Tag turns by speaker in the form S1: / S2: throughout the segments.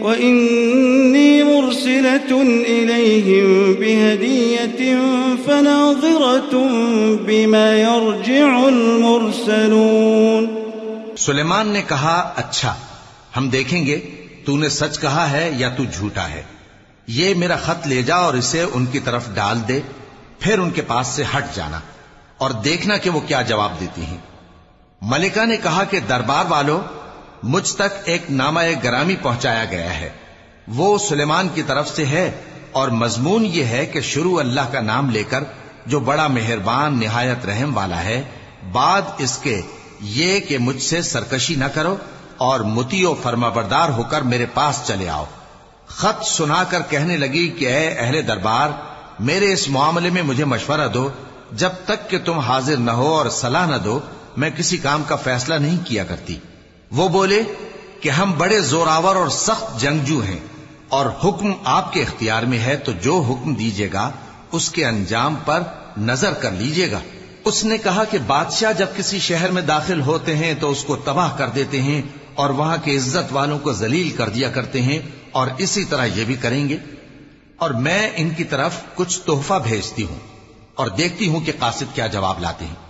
S1: وإني مرسلة إليهم بهدية فناظرة بما يرجع المرسلون
S2: سلیمان نے کہا اچھا ہم دیکھیں گے، تو نے سچ کہا ہے یا تو جھوٹا ہے؟ یہ میرا خط لے جا اور اسے ان کی طرف ڈال دے، پھر ان کے پاس سے ہٹ جانا اور دیکھنا کہ وہ کیا جواب دیتی ہیں۔ ملکہ نے کہا کہ دربار والوں مجھ تک ایک نامہ گرامی پہنچایا گیا ہے۔ وہ سلیمان کی طرف سے ہے اور مضمون یہ ہے کہ شروع اللہ کا نام لے کر جو بڑا مہربان، نہایت رحم والا ہے، بعد اس کے یہ کہ مجھ سے سرکشی نہ کرو اور متی و فرما بردار ہو کر میرے پاس چلے آؤ۔ خط سنا کر کہنے لگی کہ اے اہل دربار، میرے اس معاملے میں مجھے مشورہ دو۔ جب تک کہ تم حاضر نہ ہو اور صلاح نہ دو، میں کسی کام کا فیصلہ نہیں کیا کرتی۔ وہ بولے کہ ہم بڑے زوراور اور سخت جنگجو ہیں اور حکم آپ کے اختیار میں ہے تو جو حکم دیجیے گا، اس کے انجام پر نظر کر لیجیے گا۔ اس نے کہا کہ بادشاہ جب کسی شہر میں داخل ہوتے ہیں تو اس کو تباہ کر دیتے ہیں اور وہاں کے عزت والوں کو ذلیل کر دیا کرتے ہیں اور اسی طرح یہ بھی کریں گے۔ اور میں ان کی طرف کچھ تحفہ بھیجتی ہوں اور دیکھتی ہوں کہ قاصد کیا جواب لاتے ہیں۔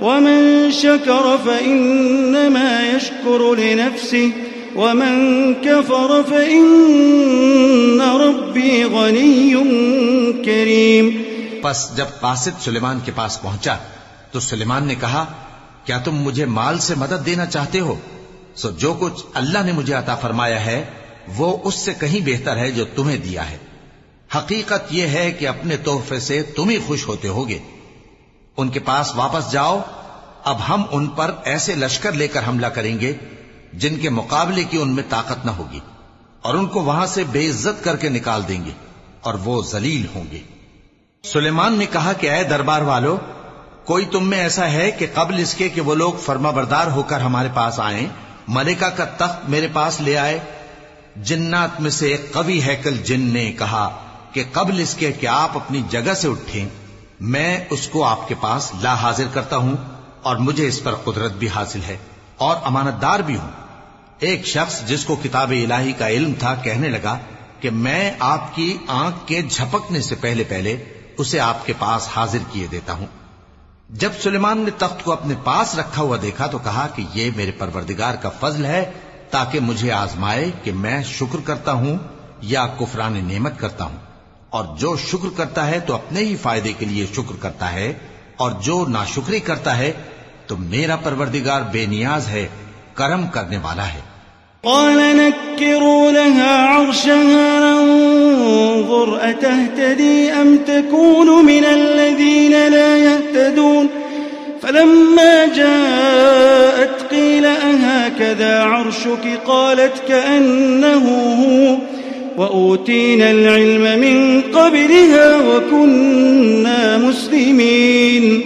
S1: ومن شكر فإنما يشكر لنفسه ومن كفر فإن ربي غني كريم
S2: پس جب قاصد سلیمان کے پاس پہنچا تو سلیمان نے کہا، کیا تم مجھے مال سے مدد دینا چاہتے ہو؟ سو جو کچھ اللہ نے مجھے عطا فرمایا ہے، وہ اس سے کہیں بہتر ہے جو تمہیں دیا ہے۔ حقیقت یہ ہے کہ اپنے تحفے سے تم ہی خوش ہوتے ہوگے۔ ان کے پاس واپس جاؤ۔ اب ہم ان پر ایسے لشکر لے کر حملہ کریں گے جن کے مقابلے کی ان میں طاقت نہ ہوگی اور ان کو وہاں سے بے عزت کر کے نکال دیں گے اور وہ ذلیل ہوں گے۔ سلیمان نے کہا کہ اے دربار والو، کوئی تم میں ایسا ہے کہ قبل اس کے کہ وہ لوگ فرما بردار ہو کر ہمارے پاس آئیں، ملکہ کا تخت میرے پاس لے آئے۔ جنات میں سے ایک قوی ہیکل جن نے کہا کہ قبل اس کے کہ آپ اپنی جگہ سے اٹھیں۔ میں اس کو آپ کے پاس لا حاضر کرتا ہوں اور مجھے اس پر قدرت بھی حاصل ہے اور امانت دار بھی ہوں۔ ایک شخص جس کو کتاب الہی کا علم تھا کہنے لگا کہ میں آپ کی آنکھ کے جھپکنے سے پہلے پہلے اسے آپ کے پاس حاضر کیے دیتا ہوں۔ جب سلیمان نے تخت کو اپنے پاس رکھا ہوا دیکھا تو کہا کہ یہ میرے پروردگار کا فضل ہے تاکہ مجھے آزمائے کہ میں شکر کرتا ہوں یا کفران نعمت کرتا ہوں۔ اور جو شکر کرتا ہے تو اپنے ہی فائدے کے لیے شکر کرتا ہے، اور جو ناشکری کرتا ہے تو میرا پروردگار بے نیاز ہے، کرم کرنے والا ہے۔
S1: قال نكروا لها عرشها ننظر أتهتدي أم تكون من الذين لا يهتدون؟ فلما جاءت قيل أهكذا عرشك؟ قالت كأنه هو. وأوتينا العلم من قبلها وكنا مسلمين.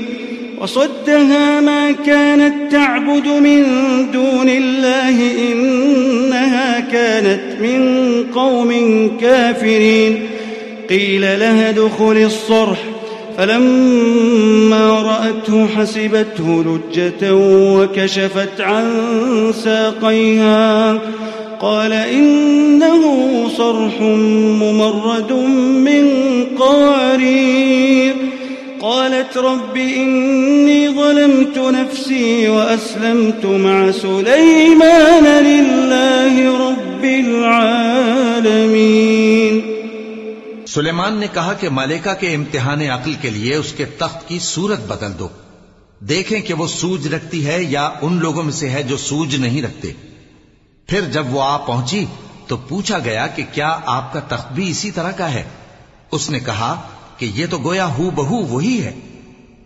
S1: وصدها ما كانت تعبد من دون الله إنها كانت من قوم كافرين. قيل لها دخل الصرح. فلما رأته حسبته لجة وكشفت عن ساقيها. قال إنه صرح ممرد من قوارير قالت رب إني ظلمت نفسي وأسلمت مع سليمان لله رب العالمين.
S2: سلیمان نے کہا کہ ملکہ کے امتحان عقل کے لیے اس کے تخت کی صورت بدل دو۔ دیکھیں کہ وہ سوج رکھتی ہے یا ان لوگوں میں سے ہے جو سوج نہیں رکھتے۔ پھر جب وہ آ پہنچی تو پوچھا گیا کہ کیا آپ کا تخت بھی اسی طرح کا ہے؟ اس نے کہا کہ یہ تو گویا ہو بہو وہی ہے۔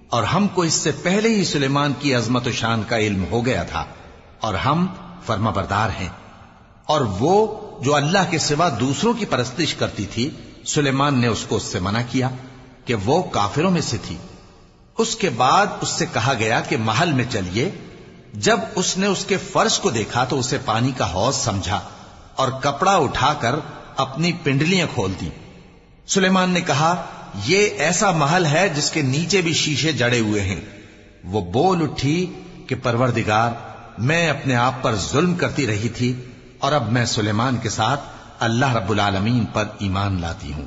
S2: اور ہم کو اس سے پہلے ہی سلیمان کی عظمت و شان کا علم ہو گیا تھا۔ اور ہم فرما بردار ہیں۔ اور وہ جو اللہ کے سوا دوسروں کی پرستش کرتی تھی، سلیمان نے اس کو اس سے منع کیا کہ وہ کافروں میں سے تھی۔ اس کے بعد اس سے کہا گیا کہ محل میں چلیے۔ جب اس نے اس کے فرش کو دیکھا تو اسے پانی کا حوض سمجھا اور کپڑا اٹھا کر اپنی پنڈلیاں کھول دی سلیمان نے کہا، یہ ایسا محل ہے جس کے نیچے بھی شیشے جڑے ہوئے ہیں۔ وہ بول اٹھی کہ، پروردگار، میں اپنے آپ پر ظلم کرتی رہی تھی اور اب میں سلیمان کے ساتھ اللہ رب العالمین پر ایمان لاتی ہوں۔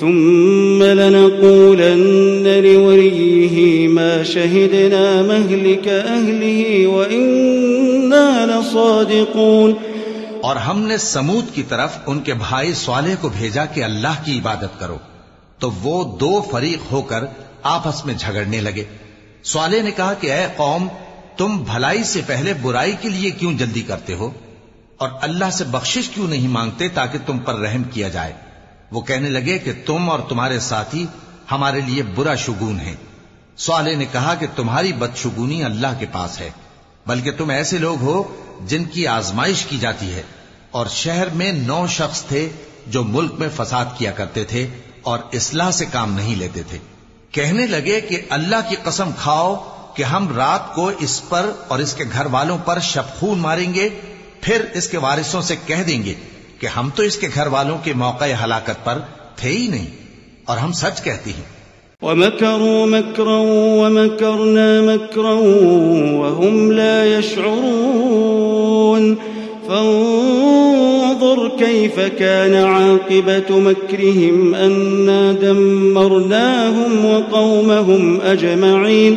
S1: ثم لنقولن لوليه ما شهدنا مهلك أهله وإنا لصادقون.
S2: اور ہم نے سمود کی طرف ان کے بھائی صالح کو بھیجا کہ اللہ کی عبادت کرو۔ تو وہ دو فریق ہو کر آپس میں جھگڑنے لگے۔ صالح نے کہا کہ اے قوم، تم بھلائی سے پہلے برائی کے لیے کیوں جلدی کرتے ہو؟ اور اللہ سے بخشش کیوں نہیں مانگتے تاکہ تم پر رحم کیا جائے؟ وہ کہنے لگے کہ تم اور تمہارے ساتھی ہمارے لیے برا شگون ہیں۔ صالح نے کہا کہ تمہاری بدشگونی اللہ کے پاس ہے، بلکہ تم ایسے لوگ ہو جن کی آزمائش کی جاتی ہے۔ اور شہر میں نو شخص تھے جو ملک میں فساد کیا کرتے تھے اور اصلاح سے کام نہیں لیتے تھے۔ کہنے لگے کہ اللہ کی قسم کھاؤ کہ ہم رات کو اس پر اور اس کے گھر والوں پر شبخون ماریں گے، پھر اس کے وارثوں سے کہہ دیں گے۔ کہ ہم تو اس کے گھر والوں کے موقع ہلاکت پر تھے ہی نہیں، اور ہم سچ کہتے ہیں۔
S1: ومكروا مكرا ومكرنا مكرا وهم لا يشعرون. فانظر كيف كان عاقبة مكرهم، أنا دمرناهم وقومهم أجمعين.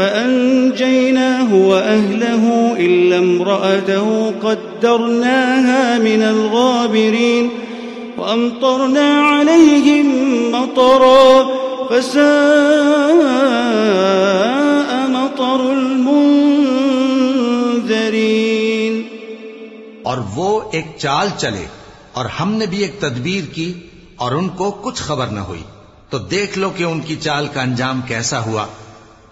S1: فأنجيناه وأهله إلا امرأته قدرناها من الغابرين وأمطرنا عليهم مطرا فساء مطر المنذرين
S2: اور وہ ایک چال چلے اور ہم نے بھی ایک تدبیر کی اور ان کو کچھ خبر نہ ہوئی تو دیکھ لو کہ ان کی چال کا انجام کیسا ہوا۔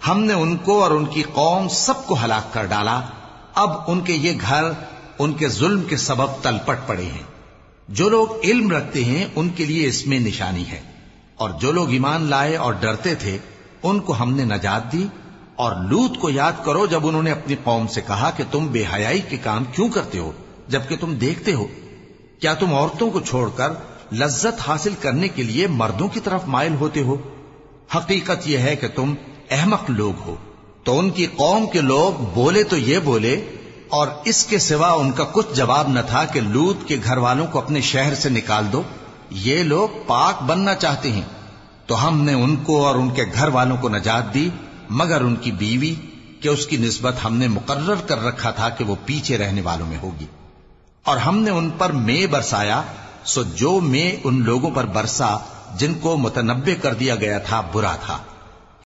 S2: ہم نے ان کو اور ان کی قوم سب کو ہلاک کر ڈالا۔ اب ان کے یہ گھر، ان کے ظلم کے سبب تلپٹ پڑے ہیں۔ جو لوگ علم رکھتے ہیں، ان کے لیے اس میں نشانی ہے۔ اور جو لوگ ایمان لائے اور ڈرتے تھے، ان کو ہم نے نجات دی۔ اور لوت کو یاد کرو، جب انہوں نے اپنی قوم سے کہا کہ تم بے حیائی کے کام کیوں کرتے ہو، جبکہ تم دیکھتے ہو۔ کیا تم عورتوں کو چھوڑ کر لذت حاصل کرنے کے لیے مردوں کی طرف مائل ہوتے ہو؟ حقیقت یہ ہے کہ تم احمق لوگ ہو۔ تو ان کی قوم کے لوگ بولے تو یہ بولے، اور اس کے سوا ان کا کچھ جواب نہ تھا کہ لوت کے گھر والوں کو اپنے شہر سے نکال دو۔ یہ لوگ پاک بننا چاہتے ہیں۔ تو ہم نے ان کو اور ان کے گھر والوں کو نجات دی، مگر ان کی بیوی، کہ اس کی نسبت ہم نے مقرر کر رکھا تھا کہ وہ پیچھے رہنے والوں میں ہوگی۔ اور ہم نے ان پر مے برسایا، سو جو مے ان لوگوں پر برسا، جن کو متنبع کر دیا گیا تھا، برا تھا۔